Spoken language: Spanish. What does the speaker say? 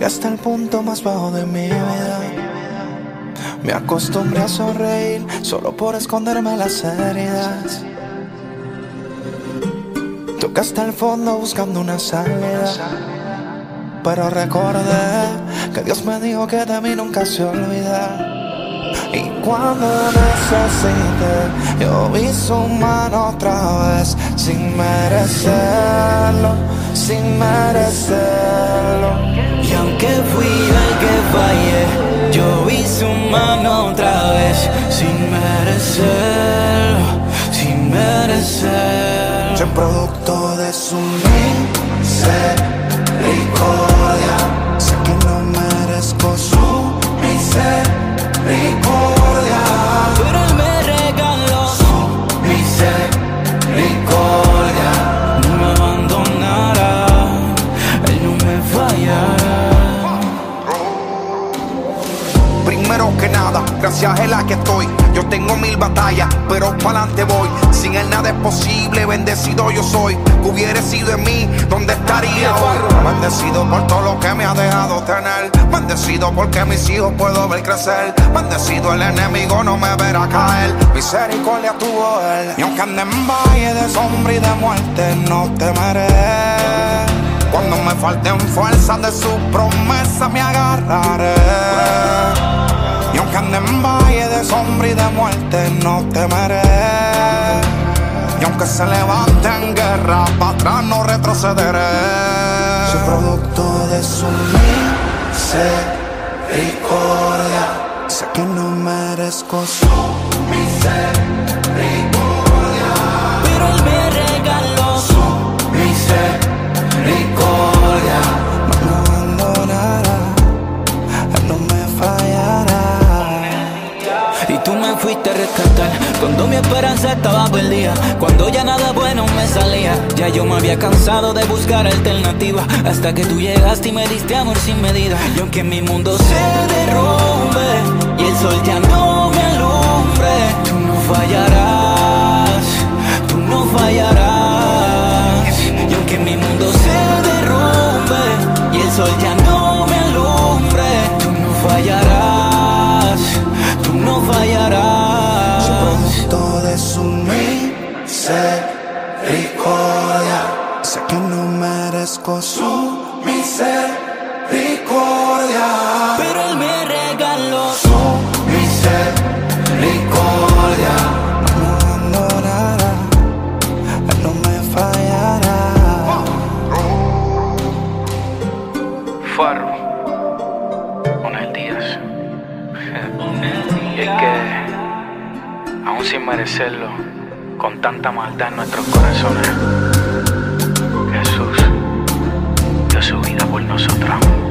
Llegué hasta el punto más bajo de mi vida. Me acostumbré a sonreír solo por esconderme las heridas. Toqué hasta el fondo buscando una salida. Pero recordé que Dios me dijo que de mí nunca se olvida. Y cuando necesité, yo vi su mano otra vez, sin merecerlo, sin merecerlo. Merecerlo, sin merecerlo. Soy producto de su Primero que nada, gracias a él aquí estoy. Yo tengo mil batallas, pero pa'lante voy. Sin él nada es posible, bendecido yo soy. Que hubiera sido en mí, ¿dónde estaría hoy? Bendecido por todo lo que me ha dejado tener. Bendecido porque mis hijos puedo ver crecer. Bendecido el enemigo no me verá caer. Misericordia tuvo él. Y aunque ande en valle de sombra y de muerte, no temeré. Cuando me falten fuerzas de su promesa me agarraré. Y aunque ande en valle de sombra y de muerte no temeré. Y aunque se levante en guerra, para atrás no retrocederé. Soy producto de su misericordia. Sé que no merezco su misericordia. Pero él rescatar cuando mi esperanza estaba perdida, cuando ya nada bueno me salía. Ya yo me había cansado de buscar alternativas, hasta que tú llegaste y me diste amor sin medida. Y aunque mi mundo se derrumbe y el sol ya no me alumbre, tú no fallarás, tú no fallarás. Y aunque mi mundo se derrumbe y el sol ya no me alumbre, tú no fallarás, tú no fallarás. Producto de su misericordia. Sé que no merezco su misericordia. sin merecerlo, con tanta maldad en nuestros corazones. Jesús dio su vida por nosotros.